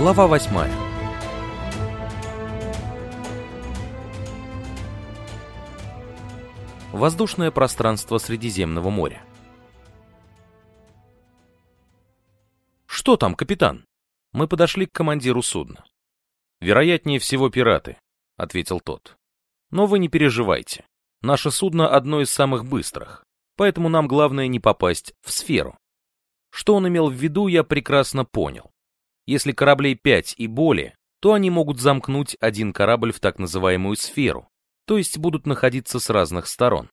Глава восьмая. Воздушное пространство Средиземного моря. «Что там, капитан?» Мы подошли к командиру судна. «Вероятнее всего пираты», — ответил тот. «Но вы не переживайте. Наше судно одно из самых быстрых, поэтому нам главное не попасть в сферу». Что он имел в виду, я прекрасно понял. Если кораблей 5 и более, то они могут замкнуть один корабль в так называемую сферу, то есть будут находиться с разных сторон.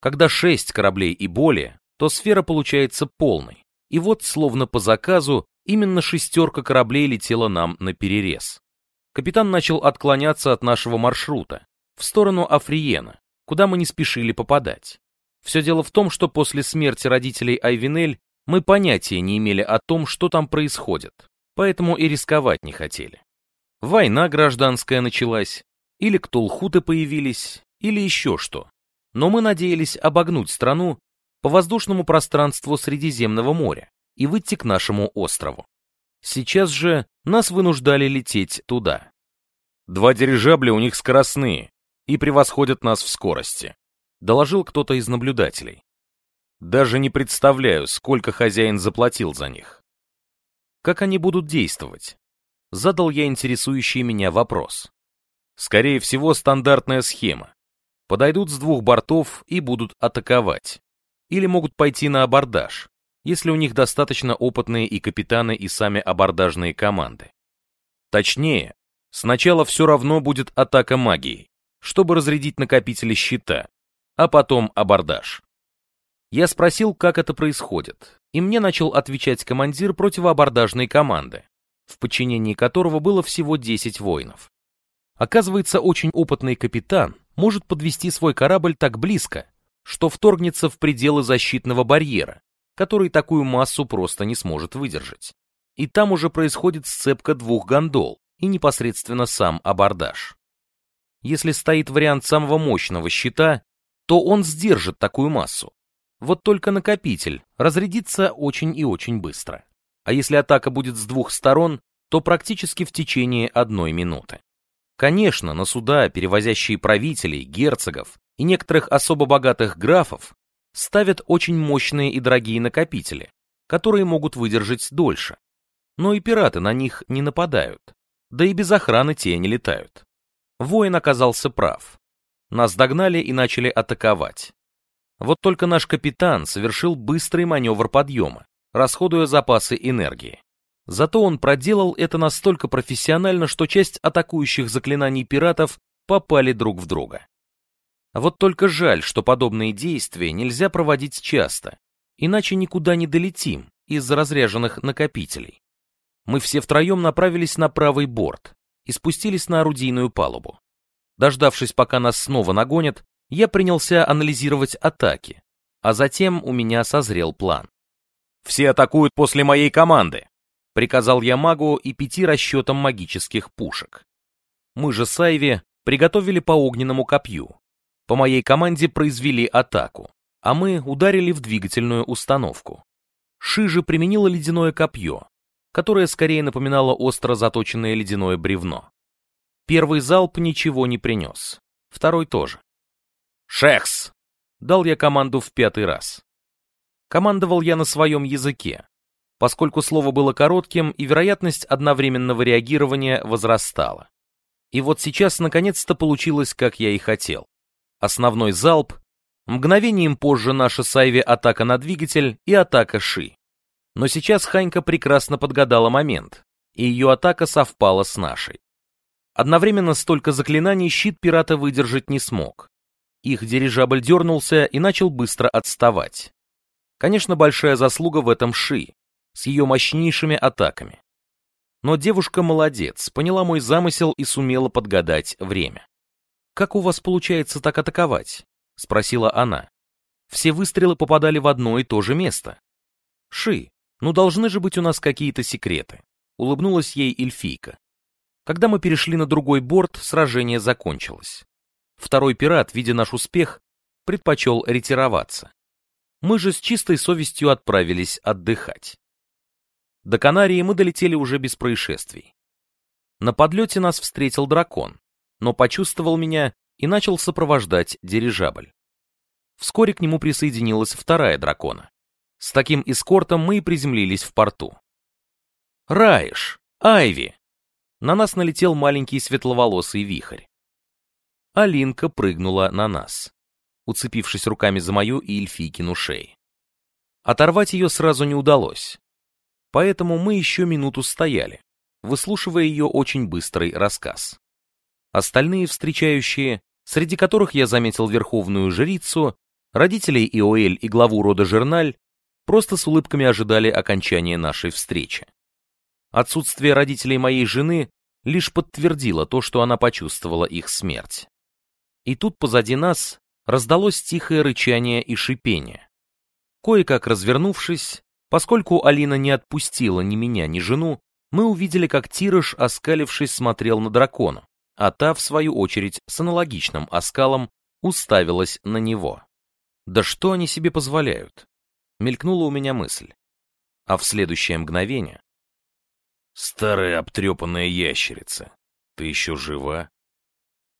Когда 6 кораблей и более, то сфера получается полной. И вот, словно по заказу, именно шестерка кораблей летела нам на перерез. Капитан начал отклоняться от нашего маршрута, в сторону Африена, куда мы не спешили попадать. Все дело в том, что после смерти родителей Айвинель мы понятия не имели о том, что там происходит, поэтому и рисковать не хотели. Война гражданская началась, или ктулхуты появились, или еще что. Но мы надеялись обогнуть страну по воздушному пространству Средиземного моря и выйти к нашему острову. Сейчас же нас вынуждали лететь туда. Два дирижабля у них скоростные и превосходят нас в скорости, доложил кто-то из наблюдателей. Даже не представляю, сколько хозяин заплатил за них. Как они будут действовать? Задал я интересующий меня вопрос. Скорее всего, стандартная схема. Подойдут с двух бортов и будут атаковать. Или могут пойти на абордаж, если у них достаточно опытные и капитаны, и сами абордажные команды. Точнее, сначала все равно будет атака магией, чтобы разрядить накопители щита, а потом абордаж. Я спросил, как это происходит, и мне начал отвечать командир противоабордажной команды, в подчинении которого было всего 10 воинов. Оказывается, очень опытный капитан может подвести свой корабль так близко, что вторгнется в пределы защитного барьера, который такую массу просто не сможет выдержать. И там уже происходит сцепка двух гондол и непосредственно сам абордаж. Если стоит вариант самого мощного щита, то он сдержит такую массу, вот только накопитель разрядится очень и очень быстро. А если атака будет с двух сторон, то практически в течение одной минуты. Конечно, на суда, перевозящие правителей, герцогов и некоторых особо богатых графов, ставят очень мощные и дорогие накопители, которые могут выдержать дольше. Но и пираты на них не нападают, да и без охраны те не летают. Воин оказался прав. Нас догнали и начали атаковать. Вот только наш капитан совершил быстрый маневр подъема, расходуя запасы энергии. Зато он проделал это настолько профессионально, что часть атакующих заклинаний пиратов попали друг в друга. Вот только жаль, что подобные действия нельзя проводить часто, иначе никуда не долетим из-за разряженных накопителей. Мы все втроем направились на правый борт и спустились на орудийную палубу. Дождавшись, пока нас снова нагонят, я принялся анализировать атаки, а затем у меня созрел план. «Все атакуют после моей команды», — приказал я магу и пяти расчетам магических пушек. Мы же с Айви приготовили по огненному копью. По моей команде произвели атаку, а мы ударили в двигательную установку. Ши же применила ледяное копье, которое скорее напоминало остро заточенное ледяное бревно. Первый залп ничего не принес, второй тоже. «Шехс!» — дал я команду в пятый раз. Командовал я на своем языке, поскольку слово было коротким и вероятность одновременного реагирования возрастала. И вот сейчас наконец-то получилось, как я и хотел. Основной залп, мгновением позже наша Сайви атака на двигатель и атака Ши. Но сейчас Ханька прекрасно подгадала момент, и ее атака совпала с нашей. Одновременно столько заклинаний щит пирата выдержать не смог, их дирижабль дернулся и начал быстро отставать. Конечно, большая заслуга в этом Ши, с ее мощнейшими атаками. Но девушка молодец, поняла мой замысел и сумела подгадать время. «Как у вас получается так атаковать?» — спросила она. «Все выстрелы попадали в одно и то же место». «Ши, ну должны же быть у нас какие-то секреты», — улыбнулась ей эльфийка. Когда мы перешли на другой борт, сражение закончилось. Второй пират, видя наш успех, предпочел ретироваться. Мы же с чистой совестью отправились отдыхать. До Канарии мы долетели уже без происшествий. На подлете нас встретил дракон, но почувствовал меня и начал сопровождать дирижабль. Вскоре к нему присоединилась вторая дракона. С таким эскортом мы и приземлились в порту. Раиш! Айви! На нас налетел маленький светловолосый вихрь. Алинка прыгнула на нас, уцепившись руками за мою и эльфийкину шеи. Оторвать ее сразу не удалось, поэтому мы еще минуту стояли, выслушивая ее очень быстрый рассказ. Остальные встречающие, среди которых я заметил верховную жрицу, родителей Иоэль и главу рода Жерналь, просто с улыбками ожидали окончания нашей встречи. Отсутствие родителей моей жены лишь подтвердило то, что она почувствовала их смерть. И тут позади нас раздалось тихое рычание и шипение. Кое-как развернувшись, поскольку Алина не отпустила ни меня, ни жену, мы увидели, как Тирыш, оскалившись, смотрел на дракона, а та, в свою очередь, с аналогичным оскалом уставилась на него. Да что они себе позволяют? Мелькнула у меня мысль. А в следующее мгновение «Старая обтрепанная ящерица, ты еще жива?»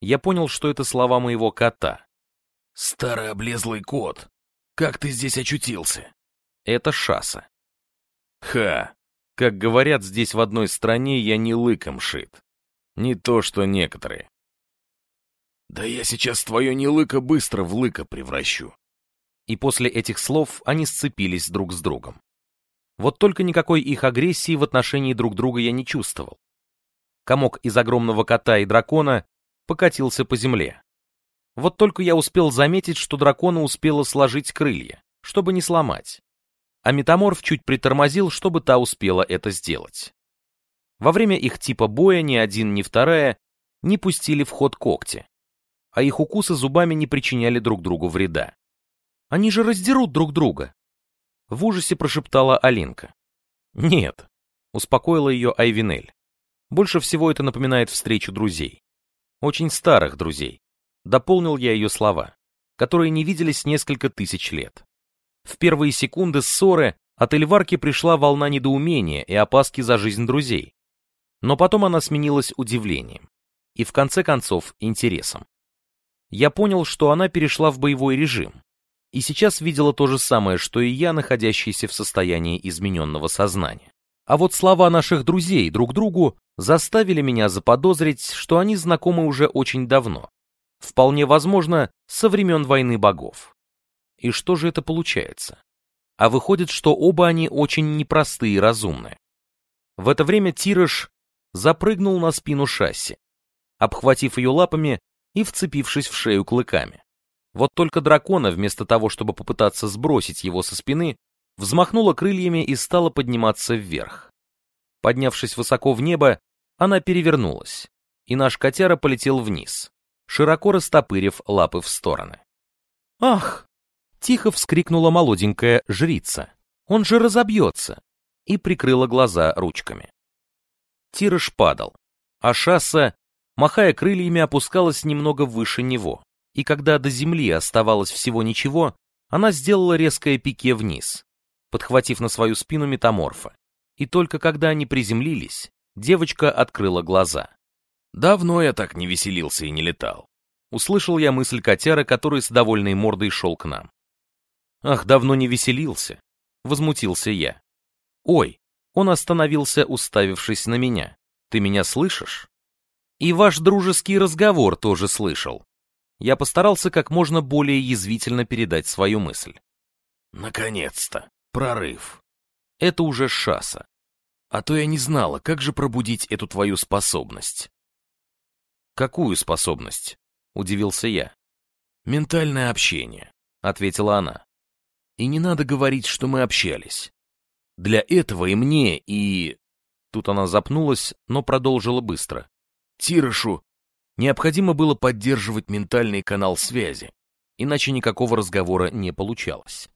Я понял, что это слова моего кота. «Старый облезлый кот, как ты здесь очутился?» Это Шаса. «Ха! Как говорят здесь в одной стране, я не лыком шит. Не то, что некоторые». «Да я сейчас твое не лыко быстро в лыко превращу». И после этих слов они сцепились друг с другом. Вот только никакой их агрессии в отношении друг друга я не чувствовал. Комок из огромного кота и дракона покатился по земле. Вот только я успел заметить, что дракона успела сложить крылья, чтобы не сломать. А метаморф чуть притормозил, чтобы та успела это сделать. Во время их типа боя ни один, ни вторая не пустили в ход когти, а их укусы зубами не причиняли друг другу вреда. Они же раздерут друг друга, в ужасе прошептала Алинка. «Нет», — успокоила ее Айвинель. «Больше всего это напоминает встречу друзей. Очень старых друзей». Дополнил я ее слова, которые не виделись несколько тысяч лет. В первые секунды ссоры от Эльварки пришла волна недоумения и опаски за жизнь друзей. Но потом она сменилась удивлением. И в конце концов интересом. Я понял, что она перешла в боевой режим, и сейчас видела то же самое, что и я, находящийся в состоянии измененного сознания. А вот слова наших друзей друг другу заставили меня заподозрить, что они знакомы уже очень давно. Вполне возможно, со времен войны богов. И что же это получается? А выходит, что оба они очень непростые и разумные. В это время Тираж запрыгнул на спину шасси, обхватив ее лапами и вцепившись в шею клыками. Вот только дракона, вместо того, чтобы попытаться сбросить его со спины, взмахнула крыльями и стала подниматься вверх. Поднявшись высоко в небо, она перевернулась, и наш котяра полетел вниз, широко растопырив лапы в стороны. «Ах!» — тихо вскрикнула молоденькая жрица. «Он же разобьется!» и прикрыла глаза ручками. Тираж падал, а шасса, махая крыльями, опускалась немного выше него и когда до земли оставалось всего ничего, она сделала резкое пике вниз, подхватив на свою спину метаморфа. И только когда они приземлились, девочка открыла глаза. «Давно я так не веселился и не летал», — услышал я мысль котяра, который с довольной мордой шел к нам. «Ах, давно не веселился», — возмутился я. «Ой», — он остановился, уставившись на меня. «Ты меня слышишь?» «И ваш дружеский разговор тоже слышал», я постарался как можно более язвительно передать свою мысль. «Наконец-то! Прорыв!» Это уже шаса. А то я не знала, как же пробудить эту твою способность. «Какую способность?» — удивился я. «Ментальное общение», — ответила она. «И не надо говорить, что мы общались. Для этого и мне, и...» Тут она запнулась, но продолжила быстро. «Тирышу Необходимо было поддерживать ментальный канал связи, иначе никакого разговора не получалось.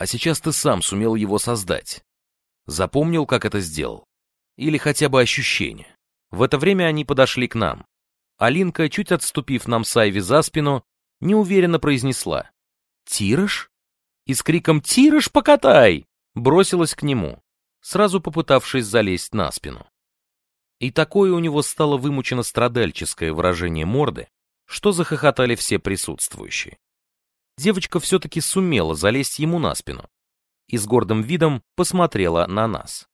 А сейчас ты сам сумел его создать. Запомнил, как это сделал? Или хотя бы ощущение? В это время они подошли к нам. Алинка, чуть отступив нам с Айви за спину, неуверенно произнесла «Тираж?» и с криком «Тираж, покатай!» бросилась к нему, сразу попытавшись залезть на спину. И такое у него стало вымучено страдальческое выражение морды, что захохотали все присутствующие. Девочка все-таки сумела залезть ему на спину и с гордым видом посмотрела на нас.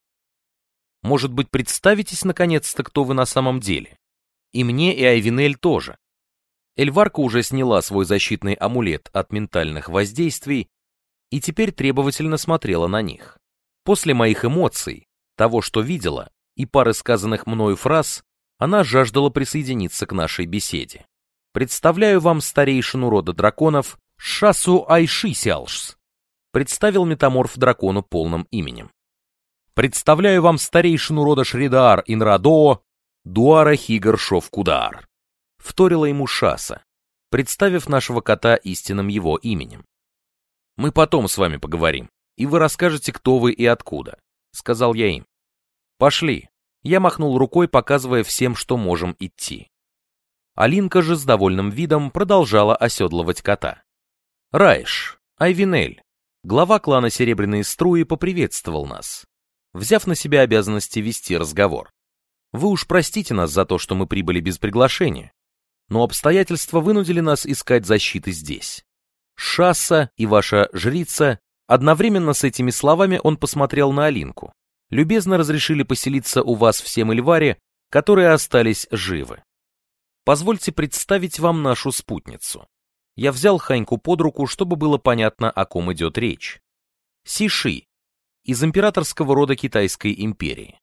Может быть, представитесь наконец-то, кто вы на самом деле? И мне, и Айвинель тоже. Эльварка уже сняла свой защитный амулет от ментальных воздействий и теперь требовательно смотрела на них. После моих эмоций, того, что видела, и пары сказанных мною фраз, она жаждала присоединиться к нашей беседе. Представляю вам старейшину рода драконов Шасу Айшисиалшс, представил метаморф дракону полным именем. Представляю вам старейшину рода Шридаар Инрадоо Дуара Хигар Шовкудар. Вторила ему Шаса, представив нашего кота истинным его именем. Мы потом с вами поговорим, и вы расскажете, кто вы и откуда, сказал я им. Пошли. Я махнул рукой, показывая всем, что можем идти. Алинка же с довольным видом продолжала оседлывать кота. Райш, Айвинель, глава клана Серебряные Струи, поприветствовал нас взяв на себя обязанности вести разговор. Вы уж простите нас за то, что мы прибыли без приглашения, но обстоятельства вынудили нас искать защиты здесь. Шасса и ваша жрица, одновременно с этими словами он посмотрел на Алинку. Любезно разрешили поселиться у вас в Семельваре, которые остались живы. Позвольте представить вам нашу спутницу. Я взял Ханьку под руку, чтобы было понятно, о ком идет речь. Сиши, из императорского рода Китайской империи.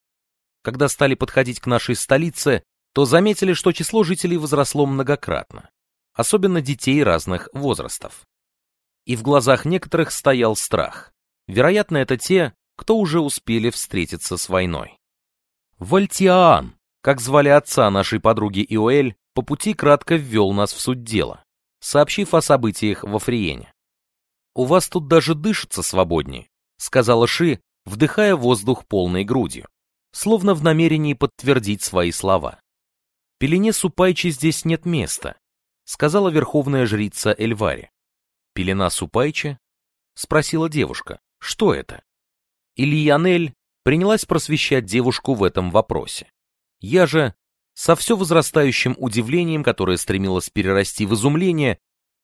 Когда стали подходить к нашей столице, то заметили, что число жителей возросло многократно, особенно детей разных возрастов. И в глазах некоторых стоял страх. Вероятно, это те, кто уже успели встретиться с войной. Вальтиаан, как звали отца нашей подруги Иоэль, по пути кратко ввел нас в суть дела, сообщив о событиях в Африене. «У вас тут даже дышится свободнее сказала Ши, вдыхая воздух полной грудью, словно в намерении подтвердить свои слова. «Пелене Супайчи здесь нет места», сказала верховная жрица Эльвари. «Пелена Супайчи?» спросила девушка. «Что это?» Ильянель принялась просвещать девушку в этом вопросе. Я же, со все возрастающим удивлением, которое стремилось перерасти в изумление,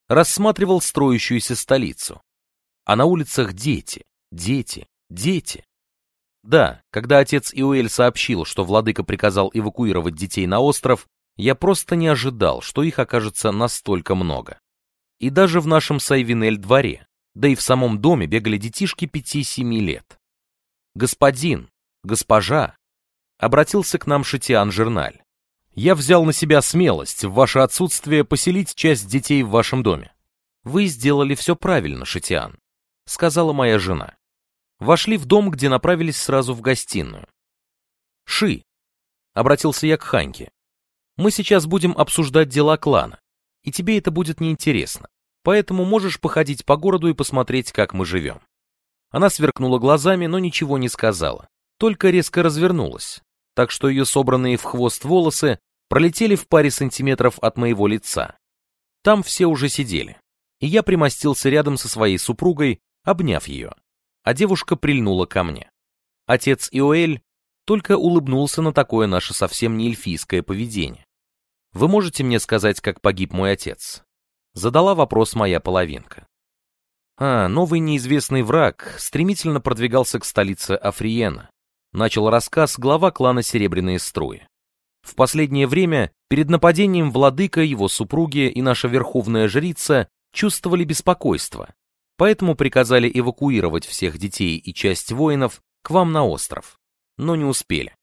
рассматривал строящуюся столицу. А на улицах дети, Дети, дети. Да, когда отец Иуэль сообщил, что владыка приказал эвакуировать детей на остров, я просто не ожидал, что их окажется настолько много. И даже в нашем Сайвинель дворе, да и в самом доме бегали детишки пяти-семи лет. «Господин, госпожа», — обратился к нам Шитиан Жерналь, «я взял на себя смелость в ваше отсутствие поселить часть детей в вашем доме». «Вы сделали все правильно, Шитиан», — сказала моя жена вошли в дом, где направились сразу в гостиную. «Ши», — обратился я к Ханьке, — «мы сейчас будем обсуждать дела клана, и тебе это будет неинтересно, поэтому можешь походить по городу и посмотреть, как мы живем». Она сверкнула глазами, но ничего не сказала, только резко развернулась, так что ее собранные в хвост волосы пролетели в паре сантиметров от моего лица. Там все уже сидели, и я примостился рядом со своей супругой, обняв ее а девушка прильнула ко мне. Отец Иоэль только улыбнулся на такое наше совсем не эльфийское поведение. «Вы можете мне сказать, как погиб мой отец?» Задала вопрос моя половинка. А, новый неизвестный враг стремительно продвигался к столице Африена. Начал рассказ глава клана Серебряные Струи. В последнее время перед нападением владыка, его супруги и наша верховная жрица чувствовали беспокойство поэтому приказали эвакуировать всех детей и часть воинов к вам на остров. Но не успели.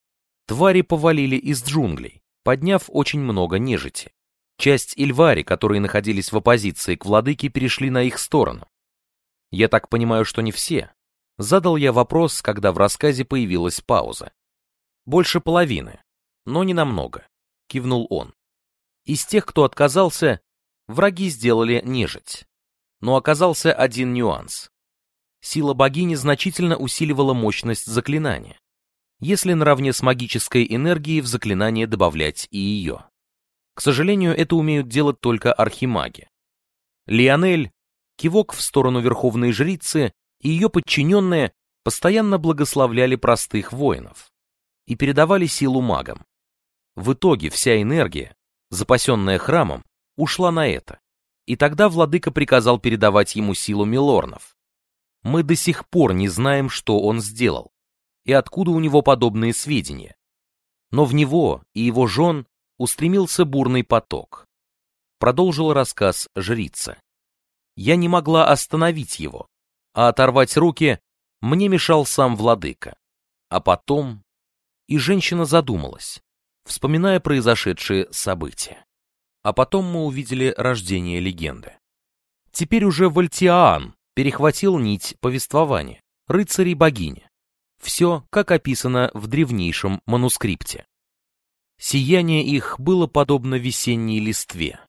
Твари повалили из джунглей, подняв очень много нежити. Часть Ильвари, которые находились в оппозиции к владыке, перешли на их сторону. Я так понимаю, что не все. Задал я вопрос, когда в рассказе появилась пауза. Больше половины, но не намного, кивнул он. Из тех, кто отказался, враги сделали нежить. Но оказался один нюанс. Сила богини значительно усиливала мощность заклинания, если наравне с магической энергией в заклинание добавлять и ее. К сожалению, это умеют делать только архимаги. Лионель, кивок в сторону верховной жрицы и ее подчиненные постоянно благословляли простых воинов и передавали силу магам. В итоге вся энергия, запасенная храмом, ушла на это. И тогда владыка приказал передавать ему силу милорнов. Мы до сих пор не знаем, что он сделал, и откуда у него подобные сведения. Но в него и его жен устремился бурный поток. Продолжил рассказ жрица. Я не могла остановить его, а оторвать руки мне мешал сам владыка. А потом... И женщина задумалась, вспоминая произошедшие события. А потом мы увидели рождение легенды. Теперь уже Вальтиаан перехватил нить повествования, рыцари богини. Все, как описано в древнейшем манускрипте. Сияние их было подобно весенней листве.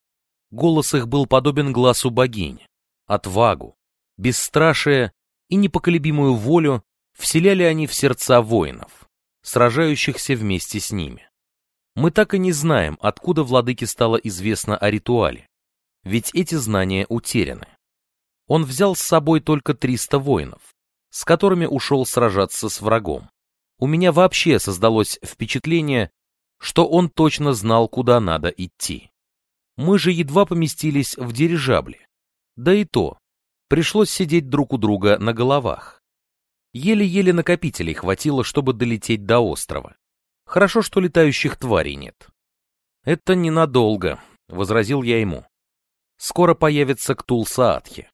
Голос их был подобен глазу богини. Отвагу, бесстрашие и непоколебимую волю вселяли они в сердца воинов, сражающихся вместе с ними. Мы так и не знаем, откуда владыке стало известно о ритуале, ведь эти знания утеряны. Он взял с собой только 300 воинов, с которыми ушел сражаться с врагом. У меня вообще создалось впечатление, что он точно знал, куда надо идти. Мы же едва поместились в дирижабле. Да и то, пришлось сидеть друг у друга на головах. Еле-еле накопителей хватило, чтобы долететь до острова. Хорошо, что летающих тварей нет. «Это ненадолго», — возразил я ему. «Скоро появится Ктул-Саатхи.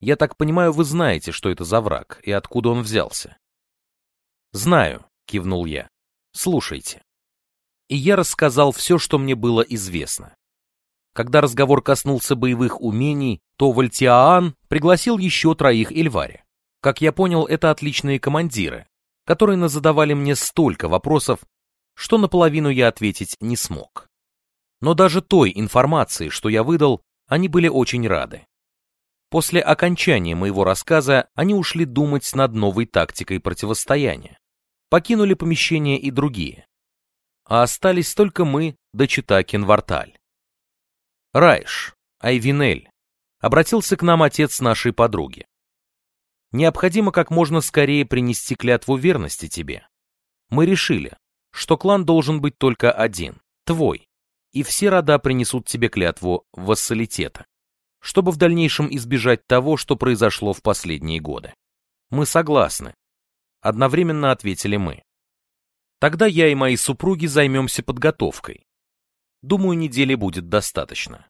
Я так понимаю, вы знаете, что это за враг и откуда он взялся?» «Знаю», — кивнул я. «Слушайте». И я рассказал все, что мне было известно. Когда разговор коснулся боевых умений, то Вальтиаан пригласил еще троих Эльвари. Как я понял, это отличные командиры, которые назадавали мне столько вопросов, что наполовину я ответить не смог. Но даже той информации, что я выдал, они были очень рады. После окончания моего рассказа они ушли думать над новой тактикой противостояния. Покинули помещение и другие. А остались только мы да чита Кенварталь. Райш, Айвинель, обратился к нам отец нашей подруги. Необходимо как можно скорее принести клятву верности тебе. Мы решили, что клан должен быть только один, твой, и все рода принесут тебе клятву вассалитета, чтобы в дальнейшем избежать того, что произошло в последние годы. Мы согласны. Одновременно ответили мы. Тогда я и мои супруги займемся подготовкой. Думаю, недели будет достаточно.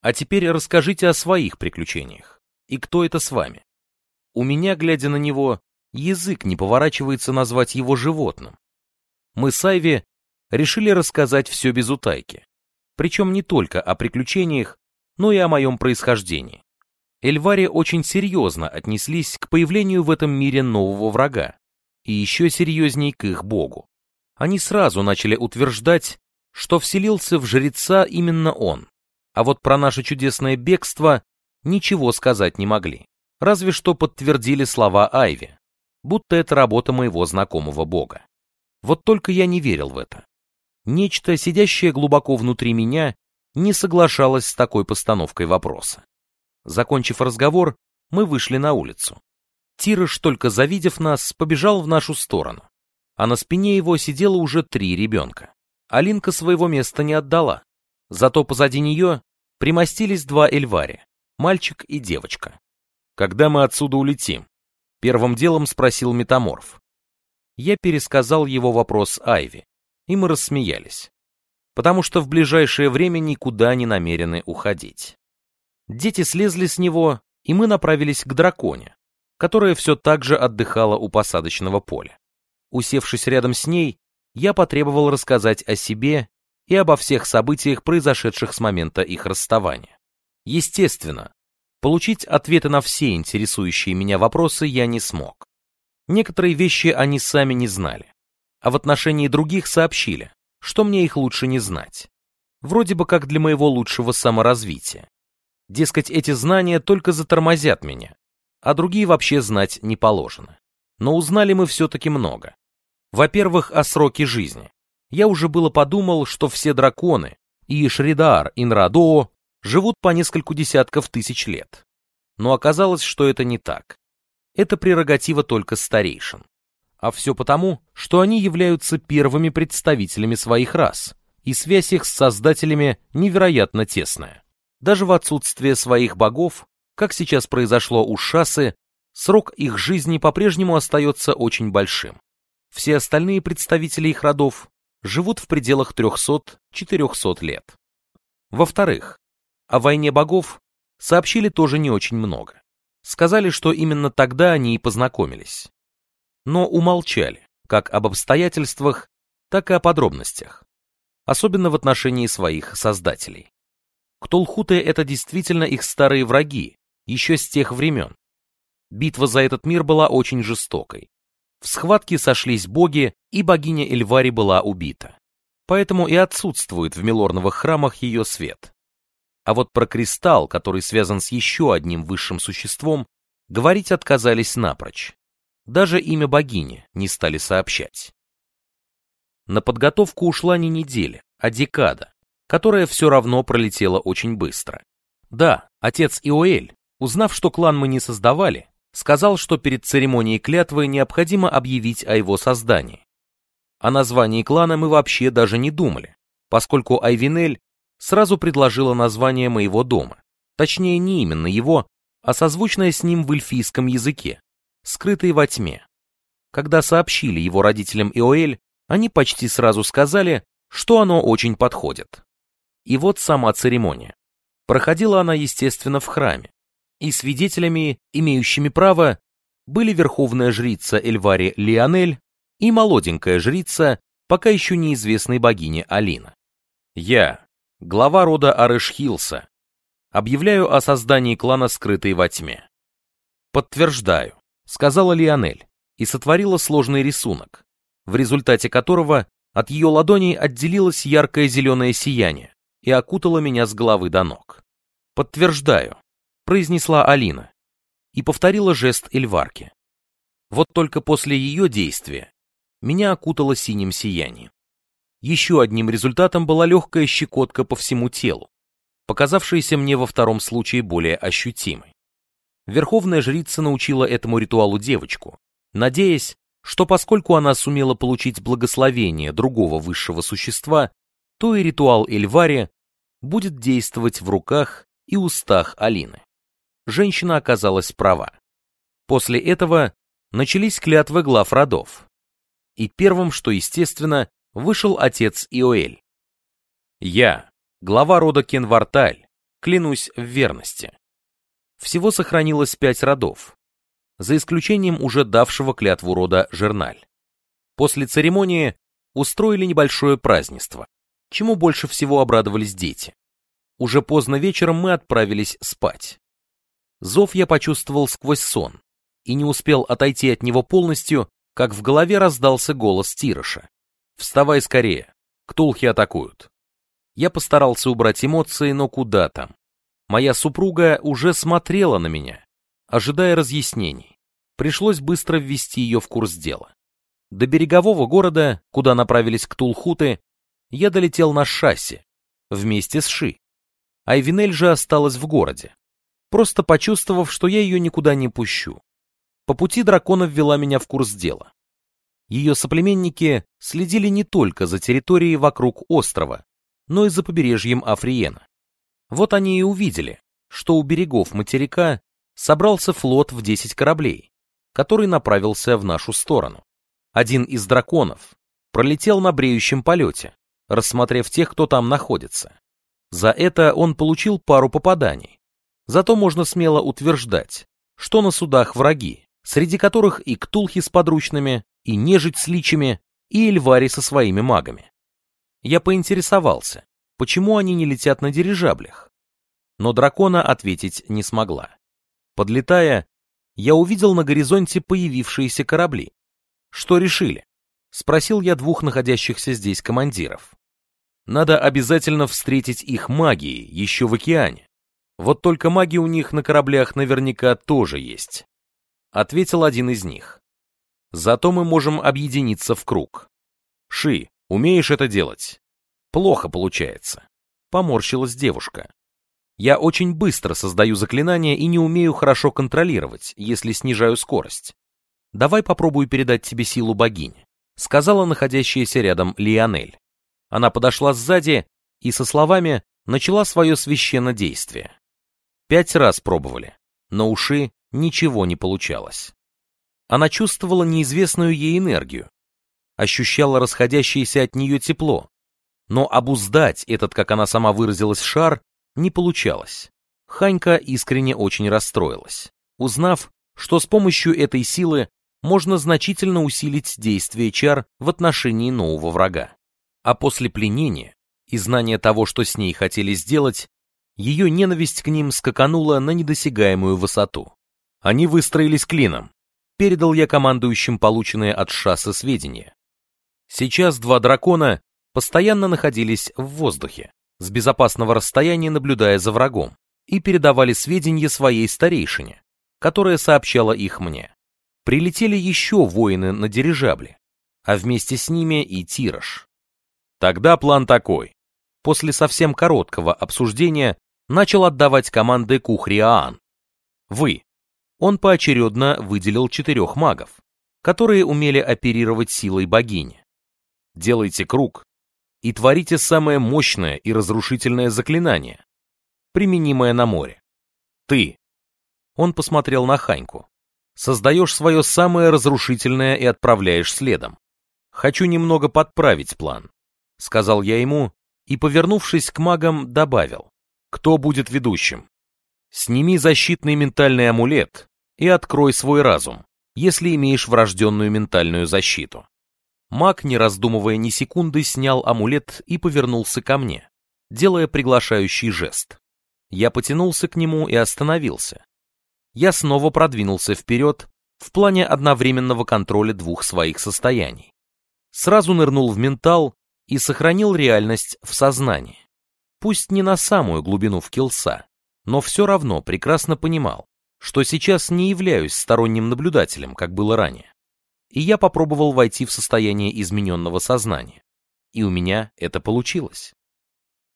А теперь расскажите о своих приключениях. И кто это с вами? У меня, глядя на него, язык не поворачивается назвать его животным мы с Айви решили рассказать все без утайки. Причем не только о приключениях, но и о моем происхождении. Эльвари очень серьезно отнеслись к появлению в этом мире нового врага, и еще серьезней к их богу. Они сразу начали утверждать, что вселился в жреца именно он, а вот про наше чудесное бегство ничего сказать не могли, разве что подтвердили слова Айви, будто это работа моего знакомого бога. Вот только я не верил в это. Нечто, сидящее глубоко внутри меня, не соглашалось с такой постановкой вопроса. Закончив разговор, мы вышли на улицу. Тирыш, только завидев нас, побежал в нашу сторону. А на спине его сидело уже три ребенка. Алинка своего места не отдала. Зато позади нее примостились два эльвари, мальчик и девочка. «Когда мы отсюда улетим?» Первым делом спросил метаморф я пересказал его вопрос Айви, и мы рассмеялись, потому что в ближайшее время никуда не намерены уходить. Дети слезли с него, и мы направились к драконе, которая все так же отдыхала у посадочного поля. Усевшись рядом с ней, я потребовал рассказать о себе и обо всех событиях, произошедших с момента их расставания. Естественно, получить ответы на все интересующие меня вопросы я не смог. Некоторые вещи они сами не знали, а в отношении других сообщили, что мне их лучше не знать. Вроде бы как для моего лучшего саморазвития. Дескать, эти знания только затормозят меня, а другие вообще знать не положено. Но узнали мы все-таки много. Во-первых, о сроке жизни. Я уже было подумал, что все драконы, и Шридар, Нрадоо, живут по нескольку десятков тысяч лет. Но оказалось, что это не так это прерогатива только старейшин. А все потому, что они являются первыми представителями своих рас, и связь их с создателями невероятно тесная. Даже в отсутствие своих богов, как сейчас произошло у Шасы, срок их жизни по-прежнему остается очень большим. Все остальные представители их родов живут в пределах 300-400 лет. Во-вторых, о войне богов сообщили тоже не очень много. Сказали, что именно тогда они и познакомились. Но умолчали, как об обстоятельствах, так и о подробностях. Особенно в отношении своих создателей. Ктулхуты — это действительно их старые враги, еще с тех времен. Битва за этот мир была очень жестокой. В схватке сошлись боги, и богиня Эльвари была убита. Поэтому и отсутствует в милорновых храмах ее свет. А вот про кристалл, который связан с еще одним высшим существом, говорить отказались напрочь. Даже имя богини не стали сообщать. На подготовку ушла не неделя, а декада, которая все равно пролетела очень быстро. Да, отец Иоэль, узнав, что клан мы не создавали, сказал, что перед церемонией клятвы необходимо объявить о его создании. О названии клана мы вообще даже не думали, поскольку Айвинель сразу предложила название моего дома, точнее не именно его, а созвучное с ним в эльфийском языке, скрытый во тьме. Когда сообщили его родителям Иоэль, они почти сразу сказали, что оно очень подходит. И вот сама церемония. Проходила она, естественно, в храме, и свидетелями, имеющими право, были верховная жрица Эльвари Лионель и молоденькая жрица, пока еще неизвестной богине Алина. Я, глава рода Арышхилса, объявляю о создании клана «Скрытый во тьме». Подтверждаю, сказала Лионель и сотворила сложный рисунок, в результате которого от ее ладоней отделилось яркое зеленое сияние и окутало меня с головы до ног. Подтверждаю, произнесла Алина и повторила жест Эльварки. Вот только после ее действия меня окутало синим сиянием. Еще одним результатом была легкая щекотка по всему телу, показавшаяся мне во втором случае более ощутимой. Верховная жрица научила этому ритуалу девочку, надеясь, что поскольку она сумела получить благословение другого высшего существа, то и ритуал Эльвари будет действовать в руках и устах Алины. Женщина оказалась права. После этого начались клятвы глав родов. И первым, что естественно, вышел отец Иоэль. Я, глава рода Кенварталь, клянусь в верности. Всего сохранилось пять родов, за исключением уже давшего клятву рода Жерналь. После церемонии устроили небольшое празднество, чему больше всего обрадовались дети. Уже поздно вечером мы отправились спать. Зов я почувствовал сквозь сон и не успел отойти от него полностью, как в голове раздался голос Тироша. «Вставай скорее, ктулхи атакуют». Я постарался убрать эмоции, но куда там. Моя супруга уже смотрела на меня, ожидая разъяснений. Пришлось быстро ввести ее в курс дела. До берегового города, куда направились ктулхуты, я долетел на шасси, вместе с Ши. Айвинель же осталась в городе, просто почувствовав, что я ее никуда не пущу. По пути дракона ввела меня в курс дела. Ее соплеменники следили не только за территорией вокруг острова, но и за побережьем Африена. Вот они и увидели, что у берегов материка собрался флот в 10 кораблей, который направился в нашу сторону. Один из драконов пролетел на бреющем полете, рассмотрев тех, кто там находится. За это он получил пару попаданий. Зато можно смело утверждать, что на судах враги, среди которых и ктулхи с подручными, и нежить с личами, и эльвари со своими магами. Я поинтересовался, почему они не летят на дирижаблях. Но дракона ответить не смогла. Подлетая, я увидел на горизонте появившиеся корабли. Что решили? Спросил я двух находящихся здесь командиров. Надо обязательно встретить их магией еще в океане. Вот только маги у них на кораблях наверняка тоже есть. Ответил один из них. Зато мы можем объединиться в круг. Ши, умеешь это делать? Плохо получается. Поморщилась девушка. Я очень быстро создаю заклинания и не умею хорошо контролировать, если снижаю скорость. давай попробую передать тебе силу богини, сказала находящаяся рядом Лионель. Она подошла сзади и со словами начала свое священное действие. Пять раз пробовали, но уши ничего не получалось. Она чувствовала неизвестную ей энергию, ощущала расходящееся от нее тепло, но обуздать этот, как она сама выразилась, шар не получалось. Ханька искренне очень расстроилась, узнав, что с помощью этой силы можно значительно усилить действие чар в отношении нового врага. А после пленения и знания того, что с ней хотели сделать, ее ненависть к ним скаканула на недосягаемую высоту. Они выстроились клином. Передал я командующим полученные от шассы сведения. Сейчас два дракона постоянно находились в воздухе, с безопасного расстояния наблюдая за врагом, и передавали сведения своей старейшине, которая сообщала их мне. Прилетели еще воины на дирижабле, а вместе с ними и Тираж. Тогда план такой. После совсем короткого обсуждения начал отдавать команды Кухриаан. Вы. Он поочередно выделил четырех магов, которые умели оперировать силой богини. Делайте круг и творите самое мощное и разрушительное заклинание, применимое на море. Ты. Он посмотрел на Ханьку. Создаешь свое самое разрушительное и отправляешь следом. Хочу немного подправить план, сказал я ему и, повернувшись к магам, добавил. Кто будет ведущим? Сними защитный ментальный амулет и открой свой разум, если имеешь врожденную ментальную защиту. Маг, не раздумывая ни секунды, снял амулет и повернулся ко мне, делая приглашающий жест. Я потянулся к нему и остановился. Я снова продвинулся вперед в плане одновременного контроля двух своих состояний. Сразу нырнул в ментал и сохранил реальность в сознании. Пусть не на самую глубину в килса, но все равно прекрасно понимал, что сейчас не являюсь сторонним наблюдателем, как было ранее и я попробовал войти в состояние измененного сознания. И у меня это получилось.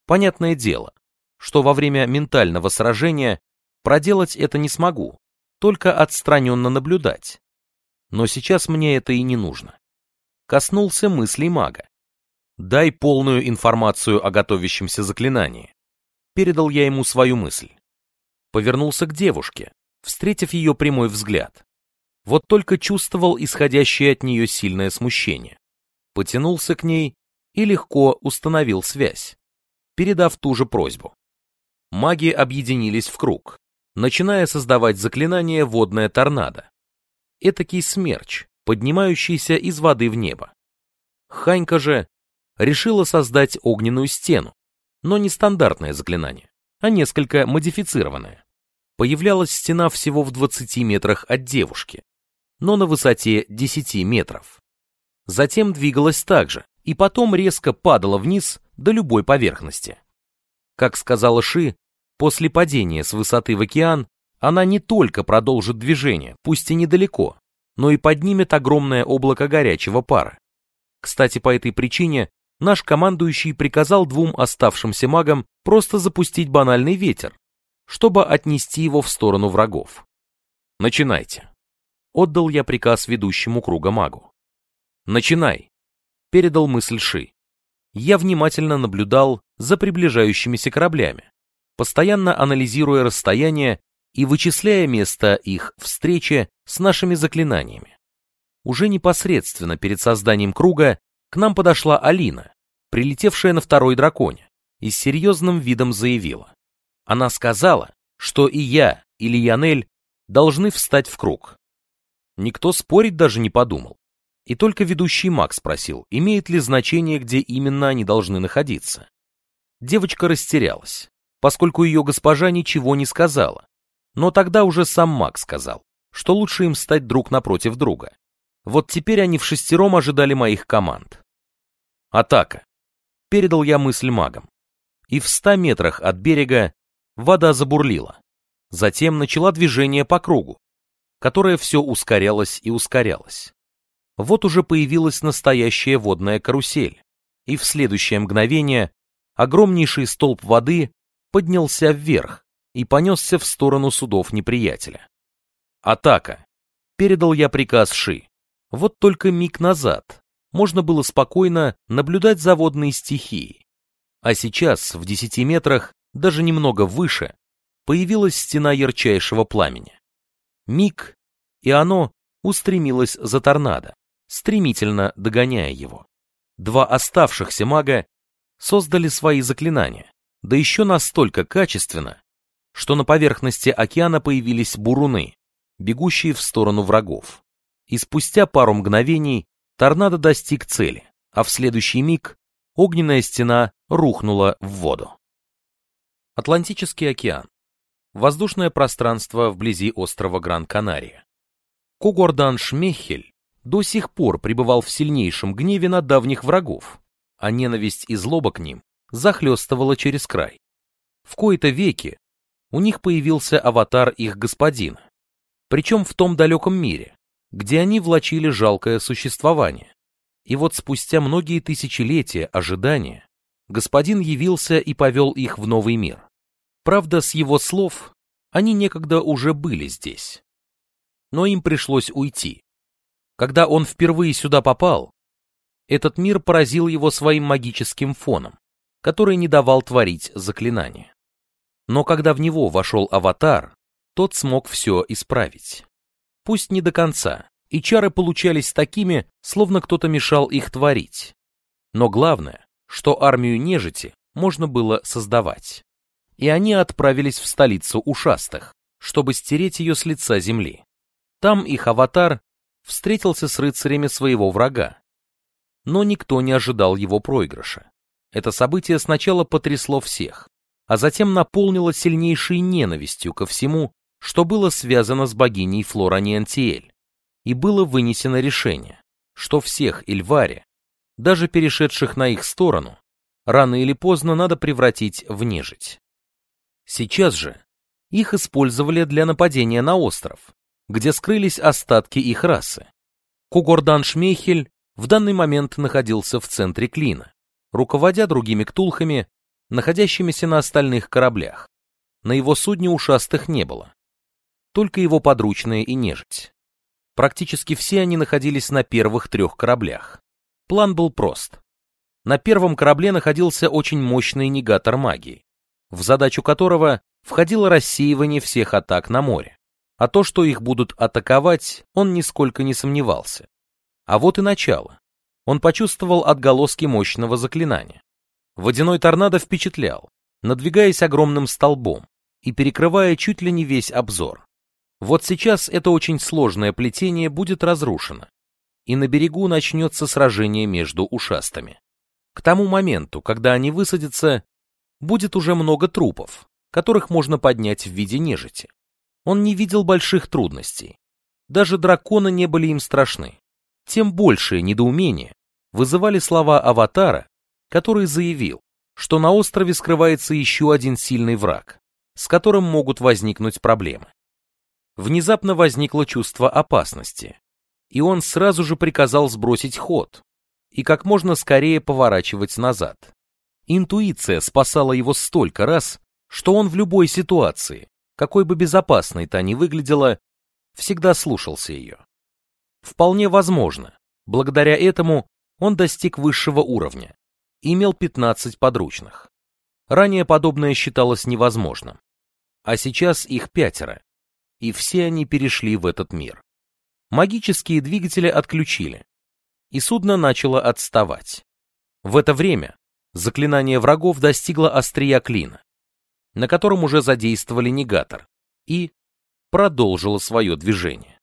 Понятное дело, что во время ментального сражения проделать это не смогу, только отстраненно наблюдать. Но сейчас мне это и не нужно. Коснулся мыслей мага. «Дай полную информацию о готовящемся заклинании». Передал я ему свою мысль. Повернулся к девушке, встретив ее прямой взгляд. Вот только чувствовал исходящее от нее сильное смущение. Потянулся к ней и легко установил связь, передав ту же просьбу. Маги объединились в круг, начиная создавать заклинание «Водная торнадо». Этакий смерч, поднимающийся из воды в небо. Ханька же решила создать огненную стену, но не стандартное заклинание, а несколько модифицированное. Появлялась стена всего в 20 метрах от девушки, но на высоте 10 метров. Затем двигалась так же, и потом резко падала вниз до любой поверхности. Как сказала Ши, после падения с высоты в океан она не только продолжит движение, пусть и недалеко, но и поднимет огромное облако горячего пара. Кстати, по этой причине наш командующий приказал двум оставшимся магам просто запустить банальный ветер, чтобы отнести его в сторону врагов. Начинайте. Отдал я приказ ведущему круга магу. «Начинай!» — передал мысль Ши. Я внимательно наблюдал за приближающимися кораблями, постоянно анализируя расстояние и вычисляя место их встречи с нашими заклинаниями. Уже непосредственно перед созданием круга к нам подошла Алина, прилетевшая на второй драконе, и с серьезным видом заявила. Она сказала, что и я, и Лионель должны встать в круг. Никто спорить даже не подумал. И только ведущий маг спросил, имеет ли значение, где именно они должны находиться. Девочка растерялась, поскольку ее госпожа ничего не сказала. Но тогда уже сам маг сказал, что лучше им стать друг напротив друга. Вот теперь они в шестером ожидали моих команд. Атака. Передал я мысль магам. И в ста метрах от берега вода забурлила. Затем начала движение по кругу, которая все ускорялась и ускорялась. Вот уже появилась настоящая водная карусель, и в следующее мгновение огромнейший столб воды поднялся вверх и понесся в сторону судов неприятеля. Атака. передал я приказ Ши. Вот только миг назад можно было спокойно наблюдать за водной стихией. А сейчас, в десяти метрах, даже немного выше, появилась стена ярчайшего пламени. Миг, и оно устремилось за торнадо, стремительно догоняя его. Два оставшихся мага создали свои заклинания, да еще настолько качественно, что на поверхности океана появились буруны, бегущие в сторону врагов. И спустя пару мгновений торнадо достиг цели, а в следующий миг огненная стена рухнула в воду. Атлантический океан. Воздушное пространство вблизи острова Гран-Канария. Когордан Шмехель до сих пор пребывал в сильнейшем гневе на давних врагов, а ненависть и злоба к ним захлестывала через край. В кои-то веки у них появился аватар их господина, причем в том далеком мире, где они влачили жалкое существование. И вот спустя многие тысячелетия ожидания господин явился и повел их в новый мир. Правда, с его слов, они некогда уже были здесь. Но им пришлось уйти. Когда он впервые сюда попал, этот мир поразил его своим магическим фоном, который не давал творить заклинания. Но когда в него вошел аватар, тот смог все исправить. Пусть не до конца, и чары получались такими, словно кто-то мешал их творить. Но главное, что армию нежити можно было создавать. И они отправились в столицу ушастых, чтобы стереть ее с лица земли. Там их аватар встретился с рыцарями своего врага, но никто не ожидал его проигрыша. Это событие сначала потрясло всех, а затем наполнило сильнейшей ненавистью ко всему, что было связано с богиней Флораниантиэль. И было вынесено решение, что всех Ильваре, даже перешедших на их сторону, рано или поздно надо превратить в нежить. Сейчас же их использовали для нападения на остров, где скрылись остатки их расы. Кугордан Шмейхель в данный момент находился в центре клина, руководя другими ктулхами, находящимися на остальных кораблях. На его судне ушастых не было. Только его подручные и нежить. Практически все они находились на первых трех кораблях. План был прост. На первом корабле находился очень мощный негатор магии, в задачу которого входило рассеивание всех атак на море. А то, что их будут атаковать, он нисколько не сомневался. А вот и начало. Он почувствовал отголоски мощного заклинания. Водяной торнадо впечатлял, надвигаясь огромным столбом и перекрывая чуть ли не весь обзор. Вот сейчас это очень сложное плетение будет разрушено, и на берегу начнется сражение между ушастами. К тому моменту, когда они высадятся, будет уже много трупов, которых можно поднять в виде нежити. Он не видел больших трудностей. Даже драконы не были им страшны тем большее недоумение вызывали слова Аватара, который заявил, что на острове скрывается еще один сильный враг, с которым могут возникнуть проблемы. Внезапно возникло чувство опасности, и он сразу же приказал сбросить ход и как можно скорее поворачивать назад. Интуиция спасала его столько раз, что он в любой ситуации, какой бы безопасной та ни выглядела, всегда слушался ее. Вполне возможно. Благодаря этому он достиг высшего уровня. Имел 15 подручных. Ранее подобное считалось невозможным. А сейчас их пятеро. И все они перешли в этот мир. Магические двигатели отключили. И судно начало отставать. В это время заклинание врагов достигло острия клина, на котором уже задействовали негатор, и продолжило свое движение.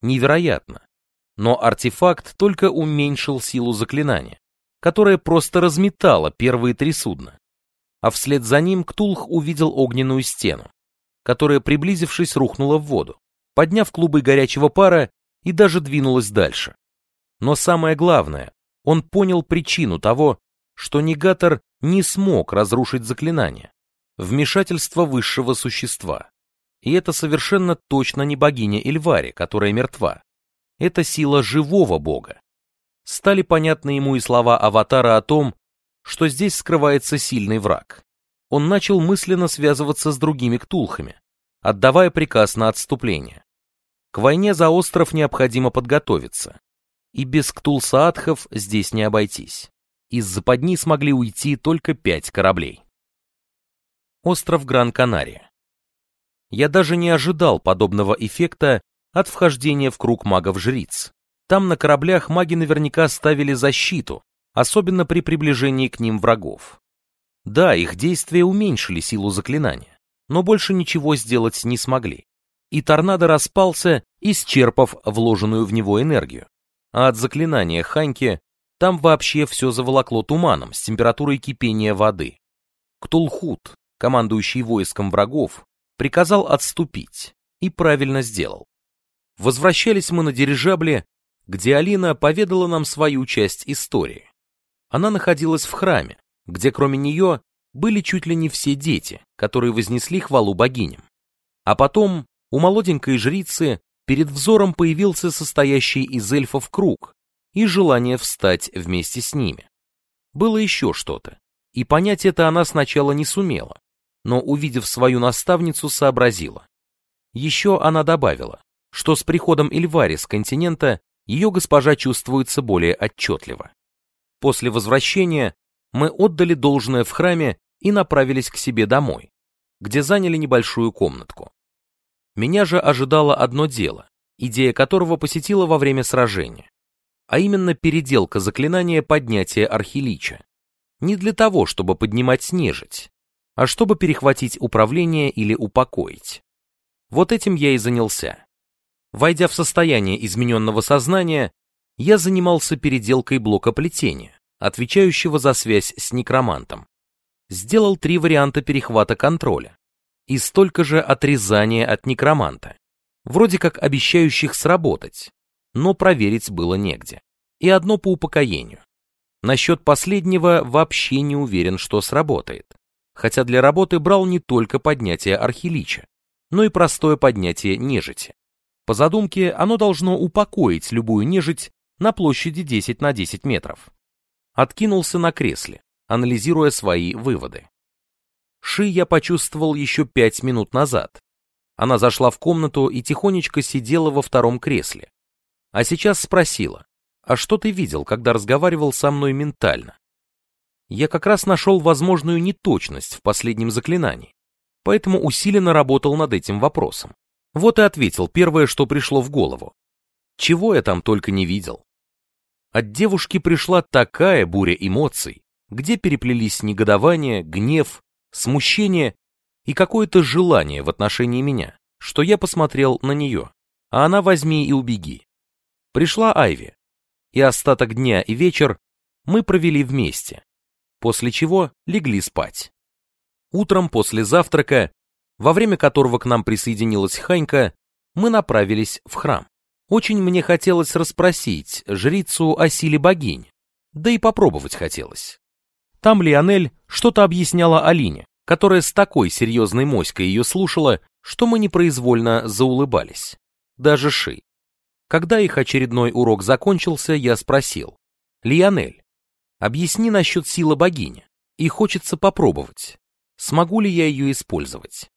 Невероятно. Но артефакт только уменьшил силу заклинания, которое просто разметало первые три судна. А вслед за ним Ктулх увидел огненную стену, которая, приблизившись, рухнула в воду, подняв клубы горячего пара и даже двинулась дальше. Но самое главное, он понял причину того, что негатор не смог разрушить заклинание. Вмешательство высшего существа. И это совершенно точно не богиня Эльвари, которая мертва. Это сила живого бога. Стали понятны ему и слова Аватара о том, что здесь скрывается сильный враг. Он начал мысленно связываться с другими ктулхами, отдавая приказ на отступление. К войне за остров необходимо подготовиться. И без ктулсаатхов здесь не обойтись. Из западни смогли уйти только пять кораблей. Остров Гран-Канария. Я даже не ожидал подобного эффекта от вхождения в круг магов-жриц. Там на кораблях маги наверняка ставили защиту, особенно при приближении к ним врагов. Да, их действия уменьшили силу заклинания, но больше ничего сделать не смогли. И торнадо распался, исчерпав вложенную в него энергию. А от заклинания Ханьки там вообще все заволокло туманом с температурой кипения воды. Ктулхут, командующий войском врагов, приказал отступить, и правильно сделал. Возвращались мы на дирижабле, где Алина поведала нам свою часть истории. Она находилась в храме, где кроме нее были чуть ли не все дети, которые вознесли хвалу богиням. А потом у молоденькой жрицы перед взором появился состоящий из эльфов круг и желание встать вместе с ними. Было еще что-то, и понять это она сначала не сумела, но, увидев свою наставницу, сообразила. Еще она добавила, что с приходом Эльвари с континента ее госпожа чувствуется более отчетливо. После возвращения мы отдали должное в храме и направились к себе домой, где заняли небольшую комнатку. Меня же ожидало одно дело, идея которого посетила во время сражения, а именно переделка заклинания поднятия архилича. Не для того, чтобы поднимать нежить, а чтобы перехватить управление или упокоить. Вот этим я и занялся. Войдя в состояние измененного сознания, я занимался переделкой блока плетения, отвечающего за связь с некромантом. Сделал три варианта перехвата контроля и столько же отрезания от некроманта, вроде как обещающих сработать, но проверить было негде. И одно по упокоению. Насчет последнего вообще не уверен, что сработает, хотя для работы брал не только поднятие архилича, но и простое поднятие нежити. По задумке, оно должно упокоить любую нежить на площади 10 на 10 метров. Откинулся на кресле, анализируя свои выводы. Ши я почувствовал еще пять минут назад. Она зашла в комнату и тихонечко сидела во втором кресле. А сейчас спросила, а что ты видел, когда разговаривал со мной ментально? Я как раз нашел возможную неточность в последнем заклинании, поэтому усиленно работал над этим вопросом. Вот и ответил первое, что пришло в голову. Чего я там только не видел. От девушки пришла такая буря эмоций, где переплелись негодование, гнев, смущение и какое-то желание в отношении меня, что я посмотрел на нее, а она возьми и убеги. Пришла Айви, и остаток дня и вечер мы провели вместе, после чего легли спать. Утром после завтрака во время которого к нам присоединилась Ханька, мы направились в храм. Очень мне хотелось расспросить жрицу о силе богинь, да и попробовать хотелось. Там Лионель что-то объясняла Алине, которая с такой серьезной моськой ее слушала, что мы непроизвольно заулыбались. Даже Ши. Когда их очередной урок закончился, я спросил. «Лионель, объясни насчет силы богини, и хочется попробовать. Смогу ли я ее использовать?»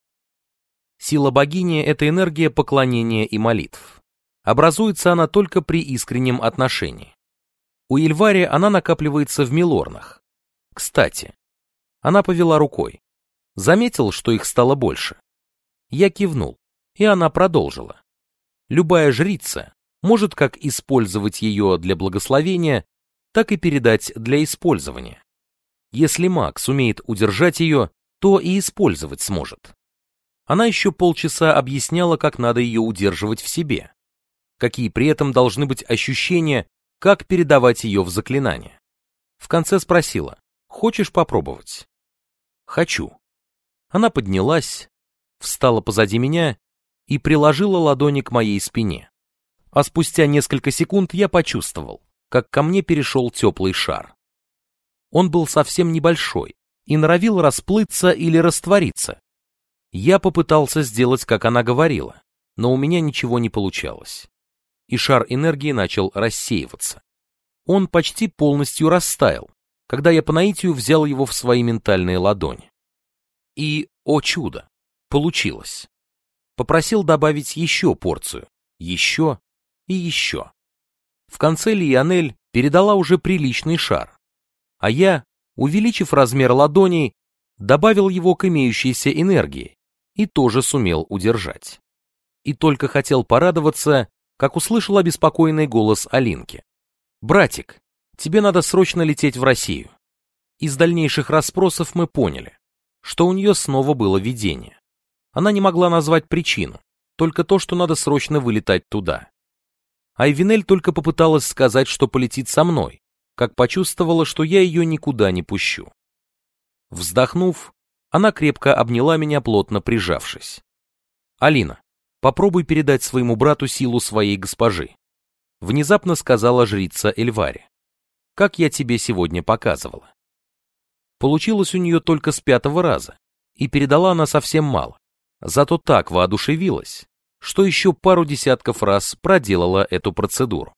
Сила богини — это энергия поклонения и молитв. Образуется она только при искреннем отношении. У Ильвари она накапливается в милорнах. Кстати, она повела рукой. Заметил, что их стало больше. Я кивнул, и она продолжила. Любая жрица может как использовать ее для благословения, так и передать для использования. Если маг сумеет удержать ее, то и использовать сможет. Она еще полчаса объясняла, как надо ее удерживать в себе, какие при этом должны быть ощущения, как передавать ее в заклинание. В конце спросила, хочешь попробовать? Хочу. Она поднялась, встала позади меня и приложила ладони к моей спине. А спустя несколько секунд я почувствовал, как ко мне перешел теплый шар. Он был совсем небольшой и норовил расплыться или раствориться, я попытался сделать, как она говорила, но у меня ничего не получалось. И шар энергии начал рассеиваться. Он почти полностью растаял, когда я по наитию взял его в свои ментальные ладони. И, о чудо, получилось. Попросил добавить еще порцию, Еще и еще. В конце Лионель передала уже приличный шар, а я, увеличив размер ладоней, добавил его к имеющейся энергии и тоже сумел удержать. И только хотел порадоваться, как услышал обеспокоенный голос Алинки. «Братик, тебе надо срочно лететь в Россию». Из дальнейших расспросов мы поняли, что у нее снова было видение. Она не могла назвать причину, только то, что надо срочно вылетать туда. Айвинель только попыталась сказать, что полетит со мной, как почувствовала, что я ее никуда не пущу. Вздохнув, она крепко обняла меня, плотно прижавшись. «Алина, попробуй передать своему брату силу своей госпожи», внезапно сказала жрица Эльвари. «Как я тебе сегодня показывала». Получилось у нее только с пятого раза, и передала она совсем мало, зато так воодушевилась, что еще пару десятков раз проделала эту процедуру.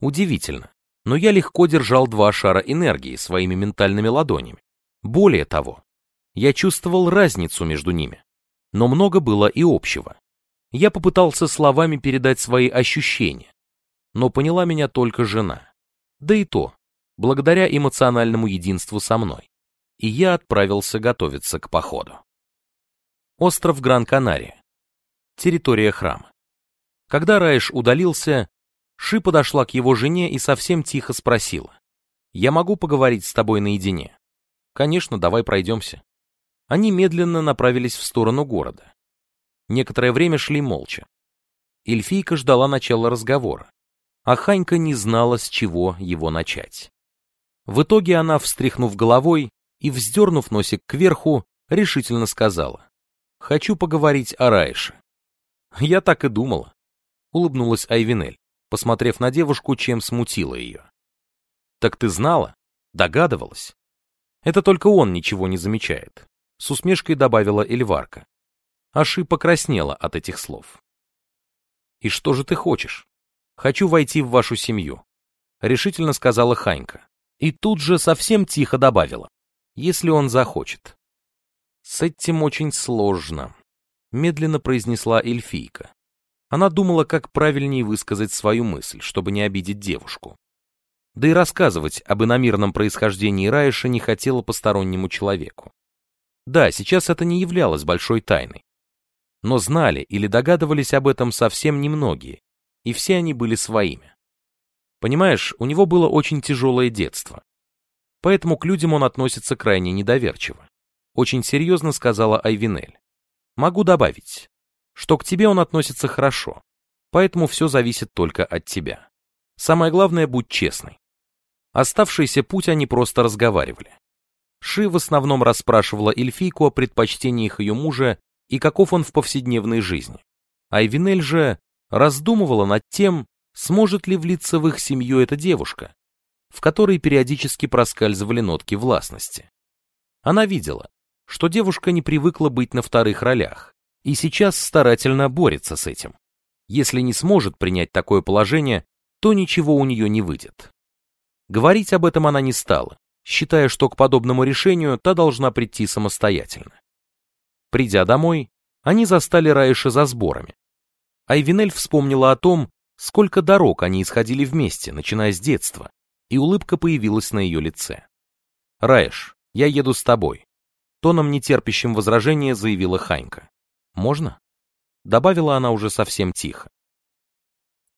Удивительно, но я легко держал два шара энергии своими ментальными ладонями. Более того, я чувствовал разницу между ними, но много было и общего. Я попытался словами передать свои ощущения, но поняла меня только жена. Да и то, благодаря эмоциональному единству со мной. И я отправился готовиться к походу. Остров Гран-Канария территория храма. Когда Раиш удалился, Ши подошла к его жене и совсем тихо спросила. «Я могу поговорить с тобой наедине?» «Конечно, давай пройдемся». Они медленно направились в сторону города. Некоторое время шли молча. Эльфийка ждала начала разговора, а Ханька не знала, с чего его начать. В итоге она, встряхнув головой и вздернув носик кверху, решительно сказала. «Хочу поговорить о Райше». Я так и думала. Улыбнулась Айвинель, посмотрев на девушку, чем смутила ее. Так ты знала? Догадывалась? Это только он ничего не замечает. С усмешкой добавила Эльварка. Аши покраснела от этих слов. «И что же ты хочешь?» «Хочу войти в вашу семью», — решительно сказала Ханька. И тут же совсем тихо добавила. «Если он захочет». С этим очень сложно медленно произнесла эльфийка. Она думала, как правильнее высказать свою мысль, чтобы не обидеть девушку. Да и рассказывать об иномирном происхождении Раиша не хотела постороннему человеку. Да, сейчас это не являлось большой тайной. Но знали или догадывались об этом совсем немногие, и все они были своими. Понимаешь, у него было очень тяжелое детство. Поэтому к людям он относится крайне недоверчиво. Очень серьезно сказала Айвинель. Могу добавить, что к тебе он относится хорошо, поэтому все зависит только от тебя. Самое главное, будь честной. Оставшийся путь они просто разговаривали. Ши в основном расспрашивала эльфийку о предпочтениях ее мужа и каков он в повседневной жизни. А Эвинель же раздумывала над тем, сможет ли влиться в их семью эта девушка, в которой периодически проскальзывали нотки властности. Она видела, что девушка не привыкла быть на вторых ролях и сейчас старательно борется с этим. Если не сможет принять такое положение, то ничего у нее не выйдет. Говорить об этом она не стала, считая, что к подобному решению та должна прийти самостоятельно. Придя домой, они застали Раиша за сборами. Айвинель вспомнила о том, сколько дорог они исходили вместе, начиная с детства, и улыбка появилась на ее лице. «Раиш, я еду с тобой тоном нетерпящим возражения заявила Ханька. «Можно?» Добавила она уже совсем тихо.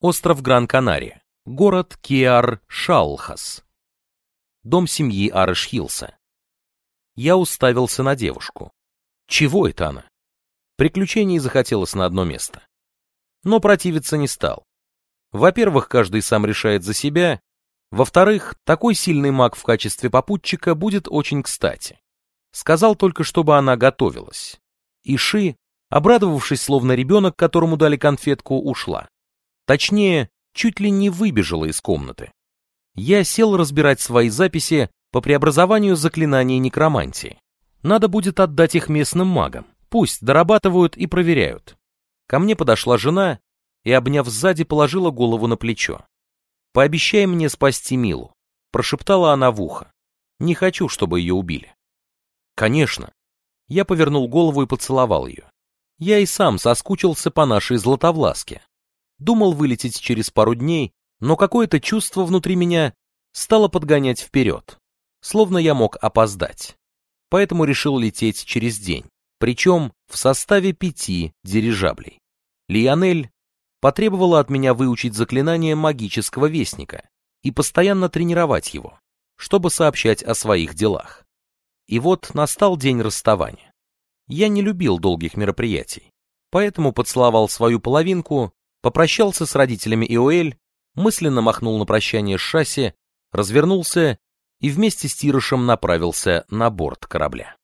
Остров Гран-Канария. Город Киар-Шалхас. Дом семьи Арышхилса. Я уставился на девушку. Чего это она? Приключений захотелось на одно место. Но противиться не стал. Во-первых, каждый сам решает за себя. Во-вторых, такой сильный маг в качестве попутчика будет очень кстати. Сказал только, чтобы она готовилась. И Ши, обрадовавшись, словно ребенок, которому дали конфетку, ушла. Точнее, чуть ли не выбежала из комнаты. Я сел разбирать свои записи по преобразованию заклинаний некромантии. Надо будет отдать их местным магам. Пусть дорабатывают и проверяют. Ко мне подошла жена и, обняв сзади, положила голову на плечо. «Пообещай мне спасти Милу», — прошептала она в ухо. «Не хочу, чтобы ее убили». Конечно. Я повернул голову и поцеловал ее. Я и сам соскучился по нашей златовласке. Думал вылететь через пару дней, но какое-то чувство внутри меня стало подгонять вперед, словно я мог опоздать. Поэтому решил лететь через день, причем в составе пяти дирижаблей. Лионель потребовала от меня выучить заклинание магического вестника и постоянно тренировать его, чтобы сообщать о своих делах. И вот настал день расставания. Я не любил долгих мероприятий, поэтому поцеловал свою половинку, попрощался с родителями Иоэль, мысленно махнул на прощание с шасси, развернулся и вместе с Тирышем направился на борт корабля.